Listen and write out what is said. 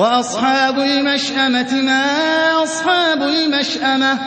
وَأَصْحَابُ الْمَشْأَمَةِ مَا أَصْحَابُ الْمَشْأَمَةِ؟